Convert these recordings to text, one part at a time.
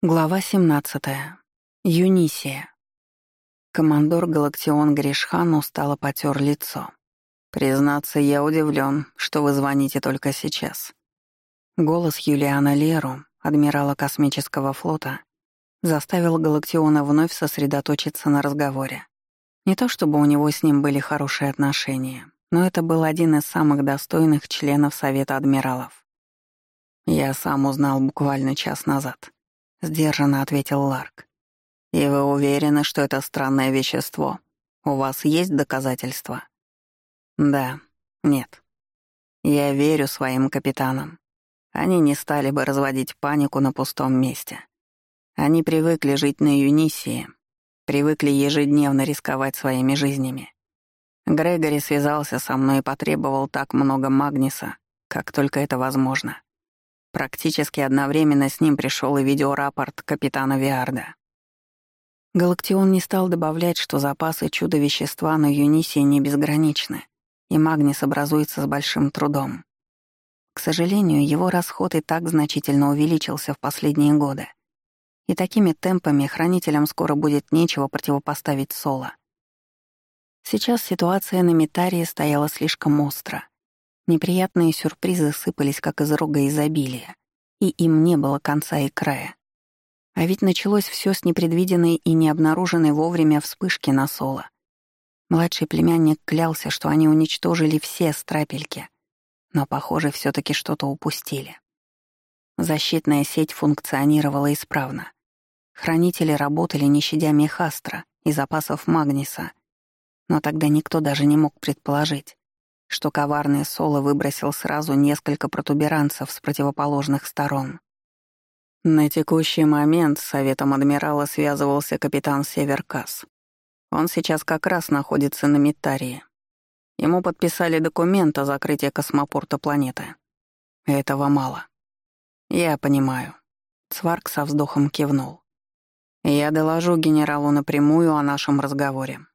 Глава 17. Юнисия. Командор Галактион Гришхан устало потер лицо. «Признаться, я удивлен, что вы звоните только сейчас». Голос Юлиана Леру, адмирала космического флота, заставил Галактиона вновь сосредоточиться на разговоре. Не то чтобы у него с ним были хорошие отношения, но это был один из самых достойных членов Совета адмиралов. Я сам узнал буквально час назад —— сдержанно ответил Ларк. «И вы уверены, что это странное вещество? У вас есть доказательства?» «Да. Нет. Я верю своим капитанам. Они не стали бы разводить панику на пустом месте. Они привыкли жить на Юнисии, привыкли ежедневно рисковать своими жизнями. Грегори связался со мной и потребовал так много Магниса, как только это возможно. Практически одновременно с ним пришел и видеорапорт капитана Виарда. Галактион не стал добавлять, что запасы чудо-вещества на Юнисии не безграничны, и Магнис образуется с большим трудом. К сожалению, его расход и так значительно увеличился в последние годы. И такими темпами хранителям скоро будет нечего противопоставить Соло. Сейчас ситуация на Митарии стояла слишком остро. Неприятные сюрпризы сыпались, как из рога изобилия, и им не было конца и края. А ведь началось все с непредвиденной и необнаруженной вовремя вспышки на соло. Младший племянник клялся, что они уничтожили все страпельки, но, похоже, все таки что-то упустили. Защитная сеть функционировала исправно. Хранители работали, не щадя Мехастра и запасов Магниса, но тогда никто даже не мог предположить, что коварный Соло выбросил сразу несколько протуберанцев с противоположных сторон. На текущий момент с Советом Адмирала связывался капитан Северкас. Он сейчас как раз находится на Митарии. Ему подписали документ о закрытии космопорта планеты. Этого мало. Я понимаю. Цварк со вздохом кивнул. Я доложу генералу напрямую о нашем разговоре.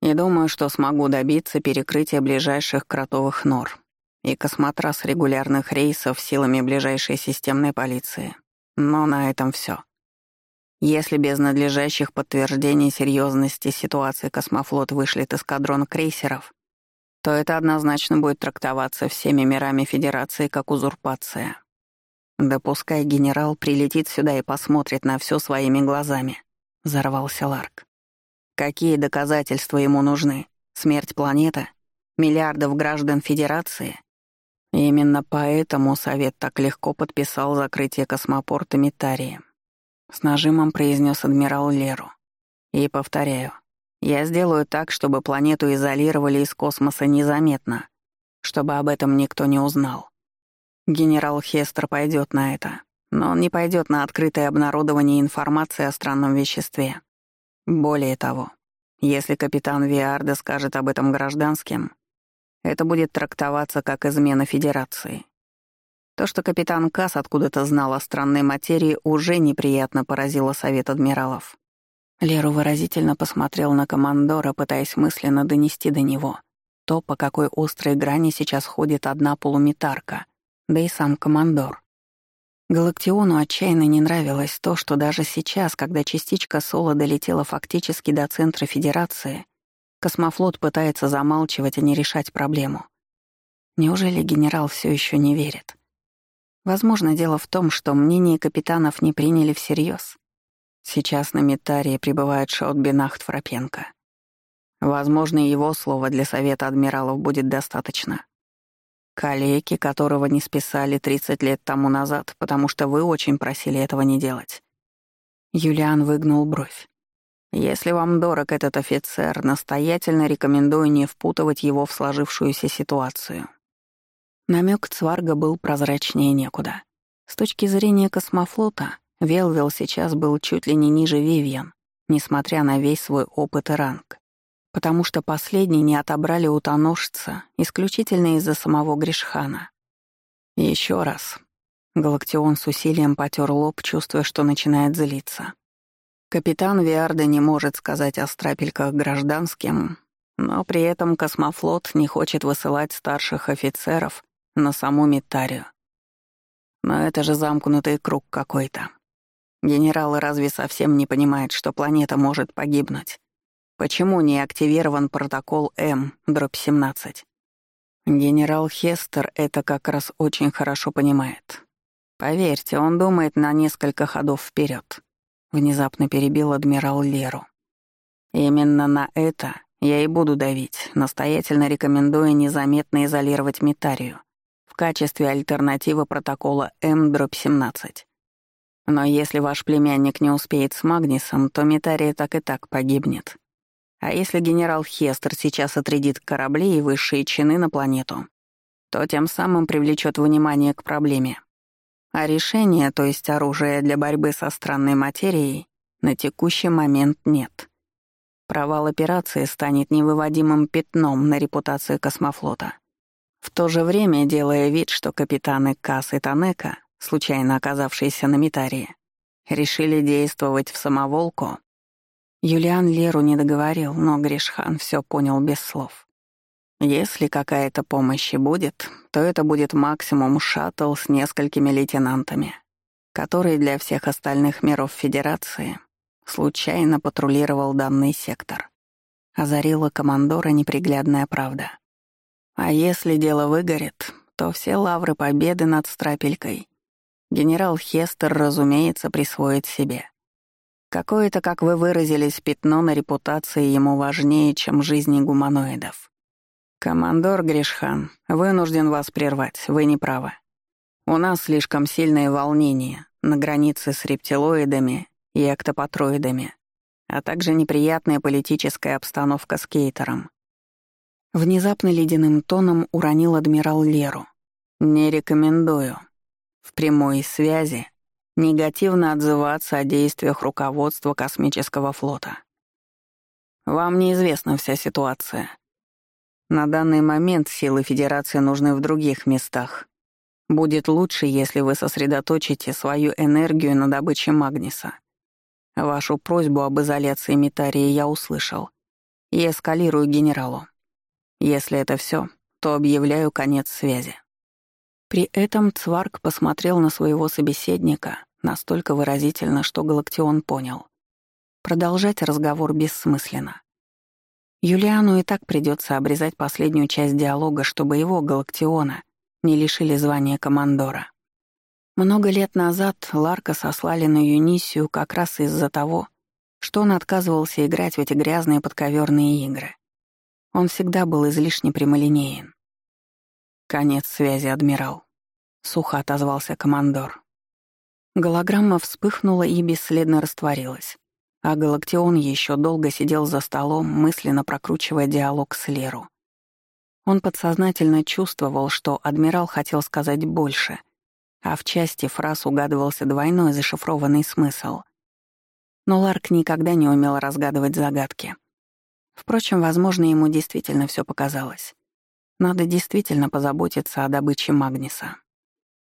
И думаю, что смогу добиться перекрытия ближайших кротовых нор и космотрас регулярных рейсов силами ближайшей системной полиции. Но на этом все. Если без надлежащих подтверждений серьезности ситуации космофлот вышлет эскадрон крейсеров, то это однозначно будет трактоваться всеми мирами Федерации как узурпация. Да пускай генерал прилетит сюда и посмотрит на все своими глазами, — взорвался Ларк. Какие доказательства ему нужны? Смерть планеты? Миллиардов граждан Федерации? Именно поэтому Совет так легко подписал закрытие космопорта Митарии. С нажимом произнес адмирал Леру. И повторяю, я сделаю так, чтобы планету изолировали из космоса незаметно, чтобы об этом никто не узнал. Генерал Хестер пойдет на это, но он не пойдет на открытое обнародование информации о странном веществе. Более того, если капитан Виарда скажет об этом гражданским, это будет трактоваться как измена Федерации. То, что капитан Касс откуда-то знал о странной материи, уже неприятно поразило Совет Адмиралов. Леру выразительно посмотрел на командора, пытаясь мысленно донести до него то, по какой острой грани сейчас ходит одна полуметарка, да и сам командор. Галактиону отчаянно не нравилось то, что даже сейчас, когда частичка Соло долетела фактически до центра Федерации, космофлот пытается замалчивать и не решать проблему. Неужели генерал все еще не верит? Возможно, дело в том, что мнение капитанов не приняли всерьез. Сейчас на Метарии прибывает Шаутбинахт Фрапенко. Возможно, его слова для Совета Адмиралов будет достаточно. Калеки, которого не списали 30 лет тому назад, потому что вы очень просили этого не делать. Юлиан выгнул бровь. Если вам дорог этот офицер, настоятельно рекомендую не впутывать его в сложившуюся ситуацию. Намек Цварга был прозрачнее некуда. С точки зрения космофлота, Велвел сейчас был чуть ли не ниже Вивьен, несмотря на весь свой опыт и ранг потому что последний не отобрали у исключительно из-за самого Гришхана. Еще раз. Галактион с усилием потер лоб, чувствуя, что начинает злиться. Капитан Виарда не может сказать о страпельках гражданским, но при этом космофлот не хочет высылать старших офицеров на саму Митарию. Но это же замкнутый круг какой-то. Генералы разве совсем не понимают, что планета может погибнуть? Почему не активирован протокол М, дробь 17? Генерал Хестер это как раз очень хорошо понимает. Поверьте, он думает на несколько ходов вперед. Внезапно перебил адмирал Леру. Именно на это я и буду давить, настоятельно рекомендуя незаметно изолировать Митарию в качестве альтернативы протокола М-17. Но если ваш племянник не успеет с Магнисом, то Митария так и так погибнет. А если генерал Хестер сейчас отрядит корабли и высшие чины на планету, то тем самым привлечет внимание к проблеме. А решения, то есть оружия для борьбы со странной материей, на текущий момент нет. Провал операции станет невыводимым пятном на репутацию космофлота. В то же время, делая вид, что капитаны Касс и Танека случайно оказавшиеся на Митарии, решили действовать в самоволку. Юлиан Леру не договорил, но Гришхан все понял без слов. Если какая-то помощь и будет, то это будет максимум шаттл с несколькими лейтенантами, который для всех остальных миров Федерации случайно патрулировал данный сектор. Озарила командора неприглядная правда. А если дело выгорит, то все лавры победы над Страпелькой генерал Хестер, разумеется, присвоит себе. Какое-то, как вы выразились, пятно на репутации ему важнее, чем жизни гуманоидов. Командор Гришхан, вынужден вас прервать, вы не правы. У нас слишком сильное волнение на границе с рептилоидами и эктопатроидами, а также неприятная политическая обстановка с Кейтером. Внезапно ледяным тоном уронил адмирал Леру. «Не рекомендую в прямой связи негативно отзываться о действиях руководства космического флота. Вам неизвестна вся ситуация. На данный момент силы Федерации нужны в других местах. Будет лучше, если вы сосредоточите свою энергию на добыче Магниса. Вашу просьбу об изоляции Митарии я услышал и эскалирую генералу. Если это все, то объявляю конец связи. При этом Цварк посмотрел на своего собеседника настолько выразительно, что Галактион понял. Продолжать разговор бессмысленно. Юлиану и так придется обрезать последнюю часть диалога, чтобы его, Галактиона, не лишили звания командора. Много лет назад Ларка сослали на Юнисию как раз из-за того, что он отказывался играть в эти грязные подковерные игры. Он всегда был излишне прямолинеен. «Конец связи, адмирал», — сухо отозвался командор. Голограмма вспыхнула и бесследно растворилась, а Галактион еще долго сидел за столом, мысленно прокручивая диалог с Леру. Он подсознательно чувствовал, что адмирал хотел сказать больше, а в части фраз угадывался двойной зашифрованный смысл. Но Ларк никогда не умел разгадывать загадки. Впрочем, возможно, ему действительно все показалось. Надо действительно позаботиться о добыче Магниса.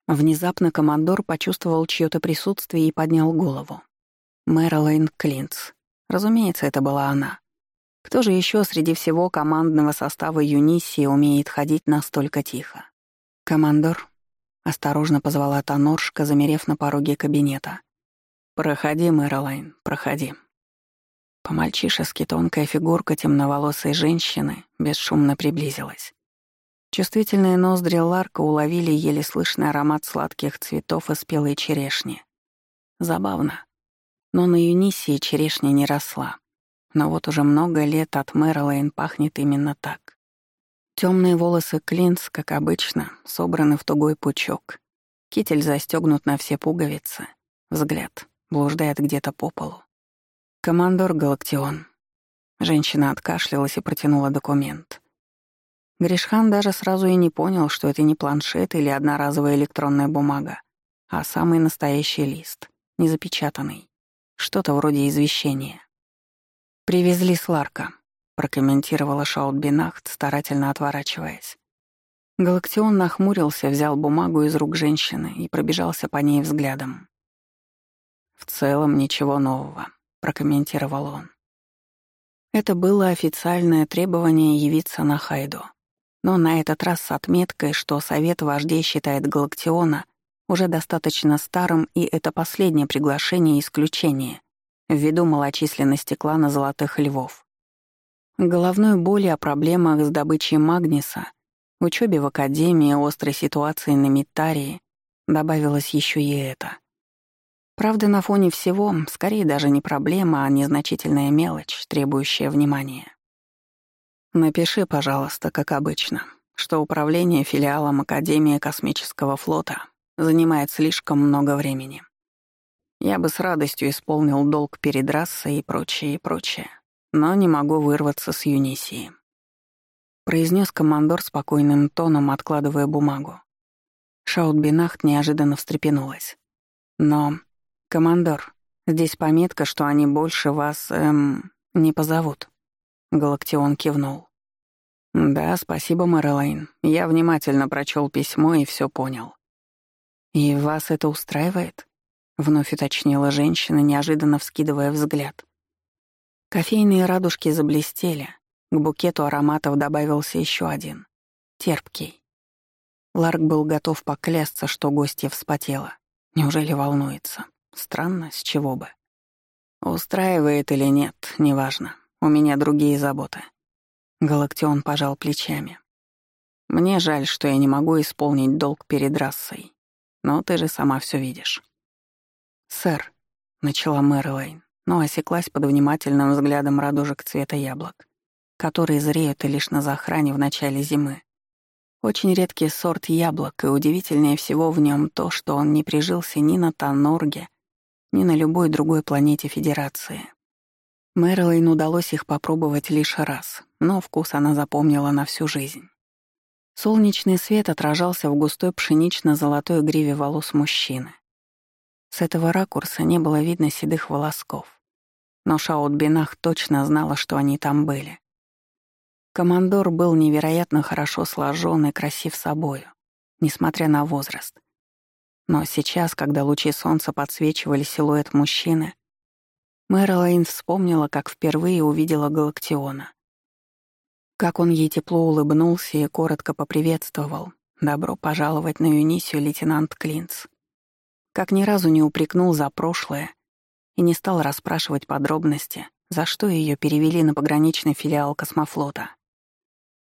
Внезапно командор почувствовал чьё-то присутствие и поднял голову. Мэрилайн Клинц. Разумеется, это была она. Кто же еще среди всего командного состава Юнисии умеет ходить настолько тихо? «Командор?» — осторожно позвала Тоноршка, замерев на пороге кабинета. «Проходи, Мэрилайн, проходи». По-мальчишески тонкая фигурка темноволосой женщины бесшумно приблизилась. Чувствительные ноздри Ларка уловили еле слышный аромат сладких цветов и спелой черешни. Забавно. Но на Юнисии черешня не росла. Но вот уже много лет от Мэрилейн пахнет именно так. Темные волосы Клинц, как обычно, собраны в тугой пучок. Китель застегнут на все пуговицы. Взгляд блуждает где-то по полу. «Командор Галактион». Женщина откашлялась и протянула документ. Гришхан даже сразу и не понял, что это не планшет или одноразовая электронная бумага, а самый настоящий лист, незапечатанный. Что-то вроде извещения. «Привезли с Ларка», — прокомментировала Шаутбинахт, старательно отворачиваясь. Галактион нахмурился, взял бумагу из рук женщины и пробежался по ней взглядом. «В целом ничего нового», — прокомментировал он. Это было официальное требование явиться на Хайду но на этот раз с отметкой, что Совет вождей считает Галактиона уже достаточно старым, и это последнее приглашение исключение, ввиду малочисленности клана Золотых Львов. Головной боли о проблемах с добычей Магниса, учебе в академии, острой ситуации на Митарии добавилось еще и это. Правда, на фоне всего, скорее даже не проблема, а незначительная мелочь, требующая внимания. Напиши, пожалуйста, как обычно, что управление филиалом Академии космического флота занимает слишком много времени. Я бы с радостью исполнил долг перед расой и прочее, и прочее, но не могу вырваться с Юнисии. Произнес командор спокойным тоном, откладывая бумагу. Шаутбинахт неожиданно встрепенулась. «Но, командор, здесь пометка, что они больше вас, эм, не позовут». Галактион кивнул. «Да, спасибо, Мэрилайн. Я внимательно прочел письмо и все понял. «И вас это устраивает?» — вновь уточнила женщина, неожиданно вскидывая взгляд. Кофейные радужки заблестели. К букету ароматов добавился еще один. Терпкий. Ларк был готов поклясться, что гостья вспотела. Неужели волнуется? Странно, с чего бы. Устраивает или нет, неважно. У меня другие заботы. Галактион пожал плечами. Мне жаль, что я не могу исполнить долг перед расой. Но ты же сама все видишь. «Сэр», — начала Мэрилейн, но осеклась под внимательным взглядом радужек цвета яблок, которые зреют лишь на захране в начале зимы. Очень редкий сорт яблок, и удивительнее всего в нем то, что он не прижился ни на Танорге, ни на любой другой планете Федерации. Мэрилейн удалось их попробовать лишь раз, но вкус она запомнила на всю жизнь. Солнечный свет отражался в густой пшенично-золотой гриве волос мужчины. С этого ракурса не было видно седых волосков. Но Шаутбинах точно знала, что они там были. Командор был невероятно хорошо сложен и красив собою, несмотря на возраст. Но сейчас, когда лучи солнца подсвечивали силуэт мужчины, Мэрилайн вспомнила, как впервые увидела Галактиона. Как он ей тепло улыбнулся и коротко поприветствовал. «Добро пожаловать на Юнисию, лейтенант Клинц». Как ни разу не упрекнул за прошлое и не стал расспрашивать подробности, за что ее перевели на пограничный филиал космофлота.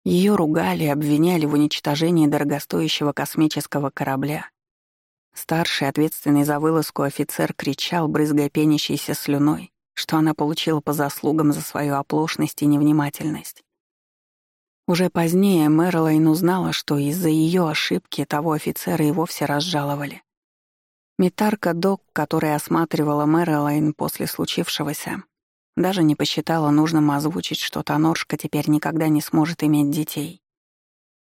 Ее ругали, обвиняли в уничтожении дорогостоящего космического корабля. Старший, ответственный за вылазку офицер, кричал, брызгая пенящейся слюной, что она получила по заслугам за свою оплошность и невнимательность. Уже позднее Мэрилайн узнала, что из-за ее ошибки того офицера и вовсе разжаловали. Митарка Док, которая осматривала Мэрилайн после случившегося, даже не посчитала нужным озвучить, что Тоноршка теперь никогда не сможет иметь детей.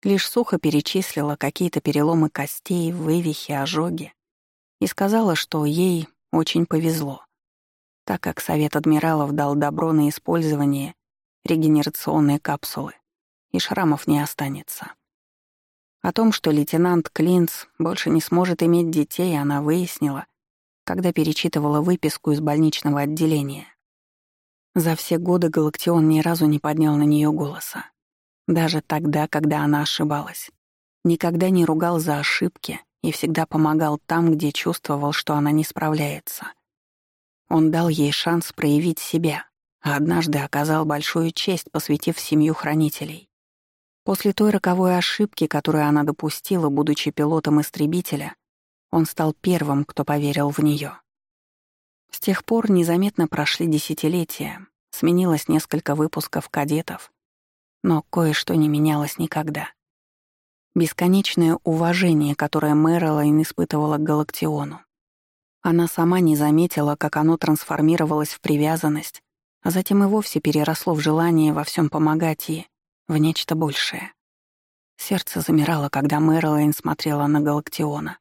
Лишь сухо перечислила какие-то переломы костей, вывихи, ожоги и сказала, что ей очень повезло, так как Совет Адмиралов дал добро на использование регенерационной капсулы и шрамов не останется. О том, что лейтенант Клинц больше не сможет иметь детей, она выяснила, когда перечитывала выписку из больничного отделения. За все годы Галактион ни разу не поднял на нее голоса. Даже тогда, когда она ошибалась. Никогда не ругал за ошибки и всегда помогал там, где чувствовал, что она не справляется. Он дал ей шанс проявить себя, а однажды оказал большую честь, посвятив семью хранителей. После той роковой ошибки, которую она допустила, будучи пилотом истребителя, он стал первым, кто поверил в нее. С тех пор незаметно прошли десятилетия, сменилось несколько выпусков кадетов, но кое-что не менялось никогда. Бесконечное уважение, которое Мэрилайн испытывала к Галактиону. Она сама не заметила, как оно трансформировалось в привязанность, а затем и вовсе переросло в желание во всем помогать ей, в нечто большее. Сердце замирало, когда Мэрилайн смотрела на Галактиона.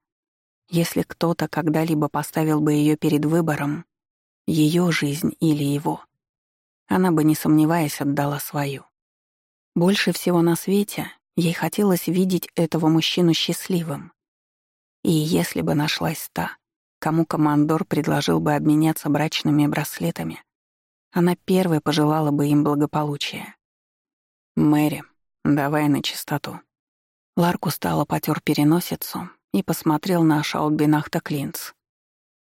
Если кто-то когда-либо поставил бы ее перед выбором, ее жизнь или его, она бы, не сомневаясь, отдала свою. Больше всего на свете ей хотелось видеть этого мужчину счастливым. И если бы нашлась та, кому командор предложил бы обменяться брачными браслетами, она первой пожелала бы им благополучия. «Мэри, давай на чистоту». Ларк устало потер переносицу и посмотрел на Шаутбинахта Клинц.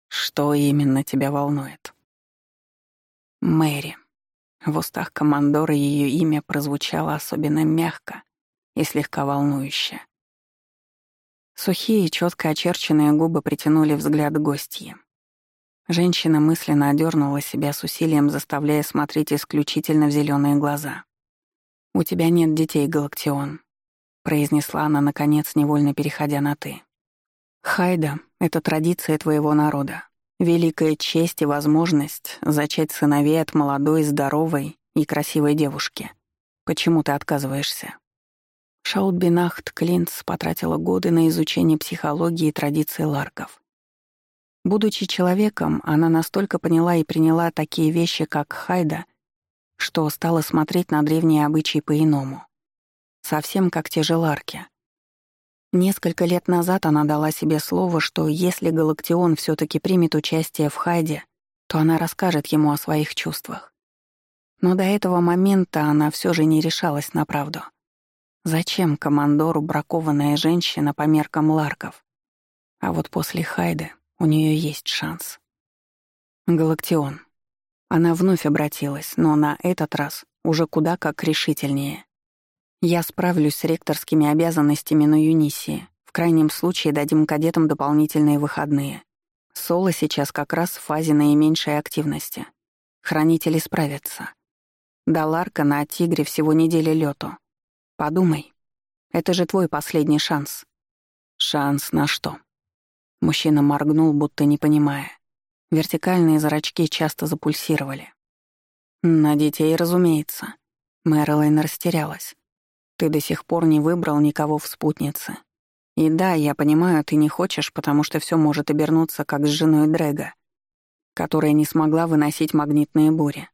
«Что именно тебя волнует?» «Мэри». В устах командора ее имя прозвучало особенно мягко и слегка волнующе. Сухие, четко очерченные губы притянули взгляд гостьи. Женщина мысленно одернула себя с усилием, заставляя смотреть исключительно в зеленые глаза. «У тебя нет детей, Галактион», — произнесла она, наконец, невольно переходя на «ты». «Хайда — это традиция твоего народа. Великая честь и возможность зачать сыновей от молодой, здоровой и красивой девушки. Почему ты отказываешься?» Шаутбинахт Клинц потратила годы на изучение психологии и традиций ларков. Будучи человеком, она настолько поняла и приняла такие вещи, как хайда, что стала смотреть на древние обычаи по-иному. Совсем как те же ларки. Несколько лет назад она дала себе слово, что если Галактион все таки примет участие в хайде, то она расскажет ему о своих чувствах. Но до этого момента она все же не решалась на правду. Зачем командору бракованная женщина по меркам ларков? А вот после Хайды у нее есть шанс. Галактион. Она вновь обратилась, но на этот раз уже куда как решительнее. Я справлюсь с ректорскими обязанностями на Юнисии. В крайнем случае дадим кадетам дополнительные выходные. Соло сейчас как раз в фазе наименьшей активности. Хранители справятся. До Ларка на Тигре всего неделя лету. Подумай. Это же твой последний шанс. Шанс на что? Мужчина моргнул, будто не понимая. Вертикальные зрачки часто запульсировали. «На детей, разумеется». Мэрилайн растерялась. «Ты до сих пор не выбрал никого в спутнице. И да, я понимаю, ты не хочешь, потому что все может обернуться, как с женой Дрэга, которая не смогла выносить магнитные бури.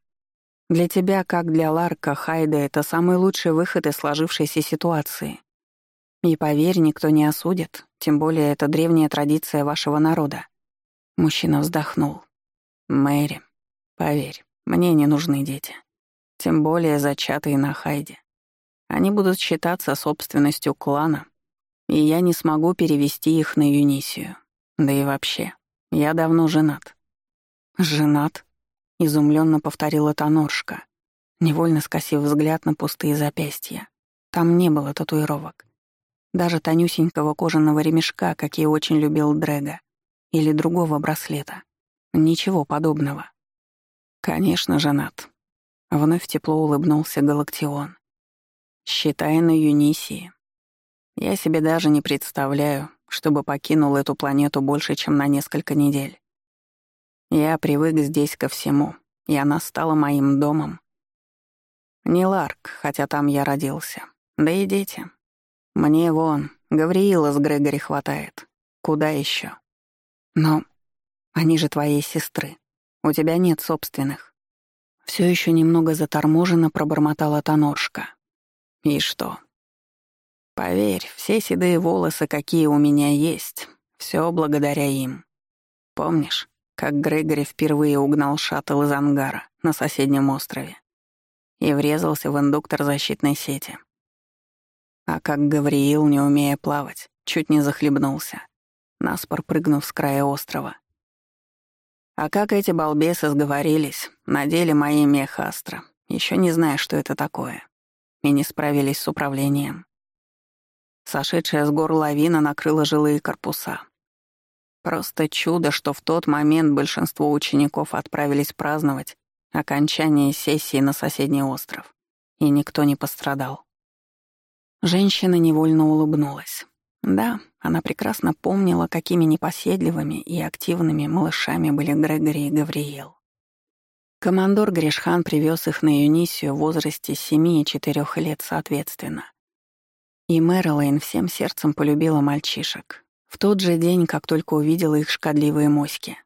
Для тебя, как для Ларка, Хайда — это самый лучший выход из сложившейся ситуации. И поверь, никто не осудит, тем более это древняя традиция вашего народа. Мужчина вздохнул. Мэри, поверь, мне не нужны дети. Тем более зачатые на Хайде. Они будут считаться собственностью клана, и я не смогу перевести их на Юнисию. Да и вообще, я давно женат. Женат? Изумленно повторила Тоноршка, невольно скосив взгляд на пустые запястья. Там не было татуировок. Даже тонюсенького кожаного ремешка, какие очень любил Дрэга, или другого браслета. Ничего подобного. Конечно, женат. Вновь тепло улыбнулся Галактион. Считай на Юнисии. Я себе даже не представляю, чтобы покинул эту планету больше, чем на несколько недель. Я привык здесь ко всему, и она стала моим домом. Не Ларк, хотя там я родился. Да и дети. Мне вон, Гавриила с Грегори хватает. Куда еще? Но они же твоей сестры. У тебя нет собственных. Все еще немного заторможенно пробормотала Тоноршка. И что? Поверь, все седые волосы, какие у меня есть, все благодаря им. Помнишь, как Грегори впервые угнал шаттл из ангара на соседнем острове и врезался в индуктор защитной сети? А как Гавриил, не умея плавать, чуть не захлебнулся, наспор прыгнув с края острова. А как эти балбесы сговорились, надели мои мехастро, еще не зная, что это такое, и не справились с управлением. Сошедшая с гор лавина накрыла жилые корпуса. Просто чудо, что в тот момент большинство учеников отправились праздновать окончание сессии на соседний остров, и никто не пострадал. Женщина невольно улыбнулась. Да, она прекрасно помнила, какими непоседливыми и активными малышами были Грегори и Гавриил. Командор Гришхан привез их на Юнисию в возрасте семи и четырех лет соответственно. И Мэрилайн всем сердцем полюбила мальчишек. В тот же день, как только увидела их шкодливые моськи.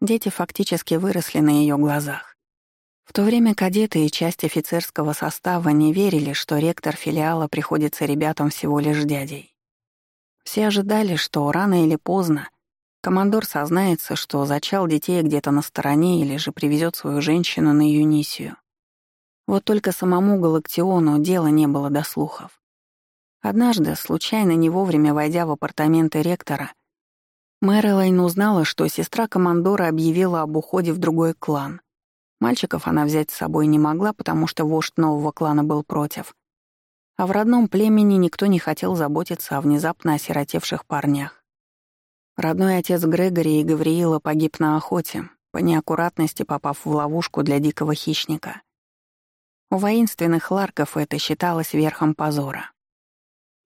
Дети фактически выросли на ее глазах. В то время кадеты и часть офицерского состава не верили, что ректор филиала приходится ребятам всего лишь дядей. Все ожидали, что рано или поздно командор сознается, что зачал детей где-то на стороне или же привезет свою женщину на Юнисию. Вот только самому Галактиону дела не было до слухов. Однажды, случайно не вовремя войдя в апартаменты ректора, Мэрилайн узнала, что сестра командора объявила об уходе в другой клан. Мальчиков она взять с собой не могла, потому что вождь нового клана был против. А в родном племени никто не хотел заботиться о внезапно осиротевших парнях. Родной отец Грегори и Гавриила погиб на охоте, по неаккуратности попав в ловушку для дикого хищника. У воинственных ларков это считалось верхом позора.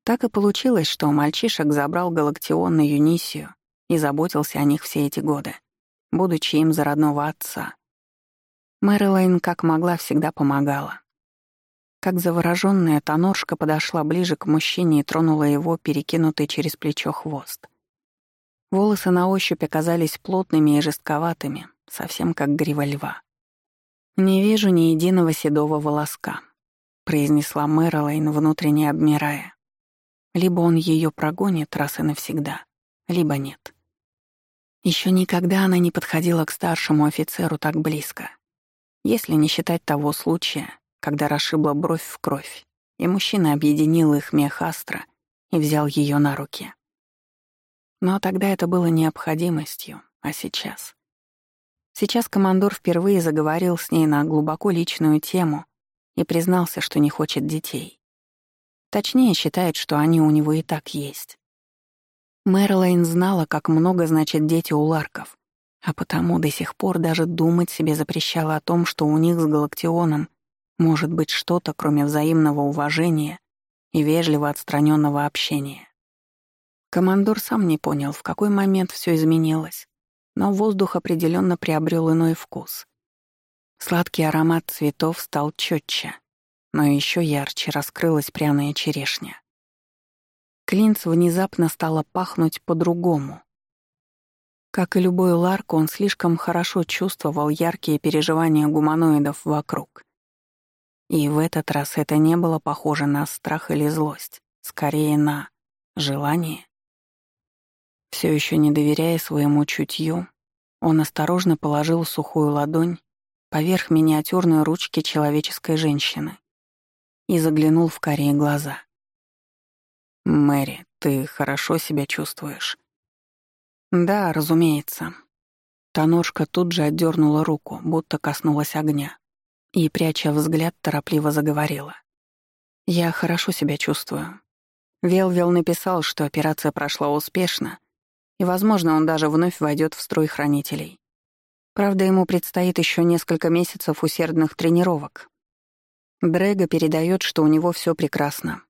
Так и получилось, что мальчишек забрал Галактион на Юнисию и заботился о них все эти годы, будучи им за родного отца. Мэрилайн как могла всегда помогала. Как заворожённая, Тоноршка подошла ближе к мужчине и тронула его перекинутый через плечо хвост. Волосы на ощупь оказались плотными и жестковатыми, совсем как грива льва. «Не вижу ни единого седого волоска», — произнесла Мэрилайн, внутренне обмирая. Либо он ее прогонит раз и навсегда, либо нет. Еще никогда она не подходила к старшему офицеру так близко. Если не считать того случая, когда расшибла бровь в кровь, и мужчина объединил их мех Астра и взял ее на руки. Но тогда это было необходимостью, а сейчас? Сейчас командор впервые заговорил с ней на глубоко личную тему и признался, что не хочет детей. Точнее, считает, что они у него и так есть. Мэрилайн знала, как много значит дети у Ларков, а потому до сих пор даже думать себе запрещала о том, что у них с Галактионом может быть что-то, кроме взаимного уважения и вежливо отстраненного общения. Командор сам не понял, в какой момент все изменилось, но воздух определенно приобрел иной вкус. Сладкий аромат цветов стал четче, но еще ярче раскрылась пряная черешня. Клинц внезапно стало пахнуть по-другому. Как и любой Ларк, он слишком хорошо чувствовал яркие переживания гуманоидов вокруг. И в этот раз это не было похоже на страх или злость, скорее на желание. Все еще не доверяя своему чутью, он осторожно положил сухую ладонь поверх миниатюрной ручки человеческой женщины и заглянул в карие глаза. «Мэри, ты хорошо себя чувствуешь?» «Да, разумеется». Тоножка тут же отдернула руку, будто коснулась огня, и, пряча взгляд, торопливо заговорила. «Я хорошо себя чувствую. Велвел написал, что операция прошла успешно, и, возможно, он даже вновь войдет в строй хранителей. Правда, ему предстоит еще несколько месяцев усердных тренировок. Дрэго передает, что у него все прекрасно.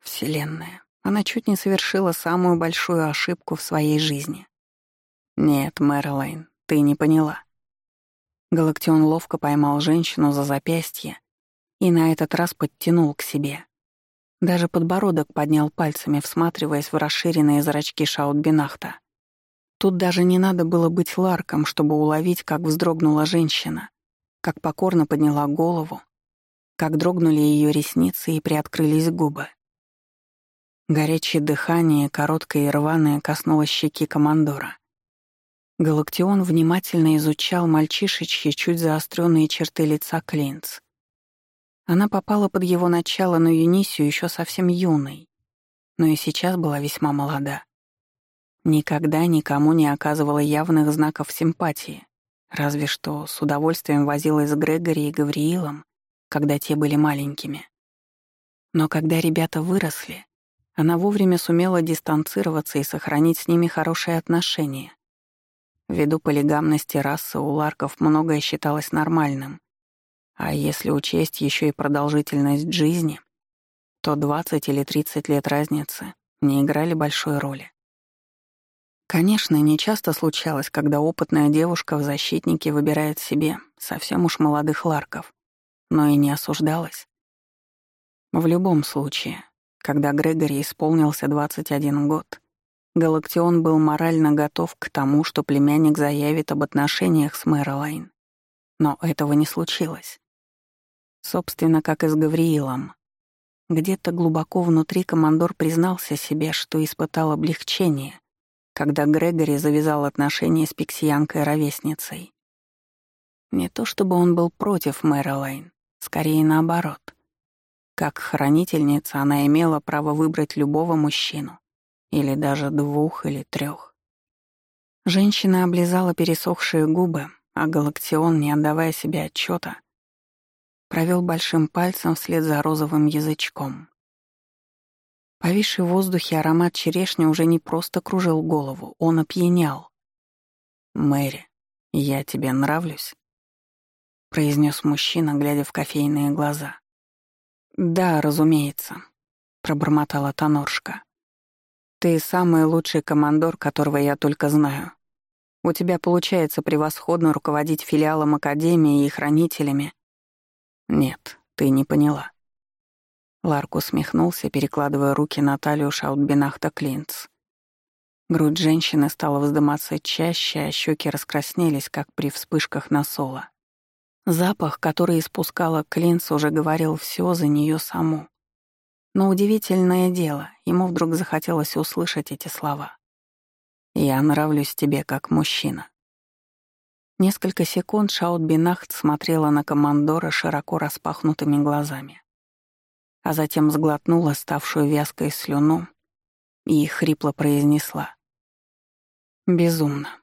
Вселенная. Она чуть не совершила самую большую ошибку в своей жизни. Нет, Мэрилайн, ты не поняла. Галактион ловко поймал женщину за запястье и на этот раз подтянул к себе. Даже подбородок поднял пальцами, всматриваясь в расширенные зрачки Шаутбинахта. Тут даже не надо было быть Ларком, чтобы уловить, как вздрогнула женщина, как покорно подняла голову, как дрогнули ее ресницы и приоткрылись губы. Горячее дыхание, короткое и рваное, коснулось щеки командора. Галактион внимательно изучал мальчишечьи, чуть заостренные черты лица Клинц. Она попала под его начало на Юнисию еще совсем юной, но и сейчас была весьма молода. Никогда никому не оказывала явных знаков симпатии, разве что с удовольствием возилась с Грегори и Гавриилом, когда те были маленькими. Но когда ребята выросли, она вовремя сумела дистанцироваться и сохранить с ними хорошие отношения. Ввиду полигамности расы у ларков многое считалось нормальным, а если учесть еще и продолжительность жизни, то 20 или 30 лет разницы не играли большой роли. Конечно, нечасто случалось, когда опытная девушка в защитнике выбирает себе совсем уж молодых ларков, но и не осуждалась. В любом случае, когда Грегори исполнился 21 год, Галактион был морально готов к тому, что племянник заявит об отношениях с Мэрилайн. Но этого не случилось. Собственно, как и с Гавриилом. Где-то глубоко внутри командор признался себе, что испытал облегчение, когда Грегори завязал отношения с пиксиянкой-ровесницей. Не то чтобы он был против Мэрилайн, скорее наоборот. Как хранительница она имела право выбрать любого мужчину, или даже двух или трех. Женщина облизала пересохшие губы, а Галактион, не отдавая себе отчета, провел большим пальцем вслед за розовым язычком. Повисший в воздухе аромат черешни уже не просто кружил голову, он опьянял. «Мэри, я тебе нравлюсь?» — произнес мужчина, глядя в кофейные глаза. «Да, разумеется», — пробормотала Тоноршка. «Ты самый лучший командор, которого я только знаю. У тебя получается превосходно руководить филиалом Академии и хранителями». «Нет, ты не поняла». Ларк усмехнулся, перекладывая руки на талию Шаутбинахта Клинц. Грудь женщины стала вздыматься чаще, а щеки раскраснелись, как при вспышках насола. Запах, который испускала Клинц, уже говорил все за нее саму. Но удивительное дело, ему вдруг захотелось услышать эти слова. «Я нравлюсь тебе как мужчина». Несколько секунд Шаутбинахт смотрела на командора широко распахнутыми глазами, а затем сглотнула ставшую вязкой слюну и хрипло произнесла. «Безумно.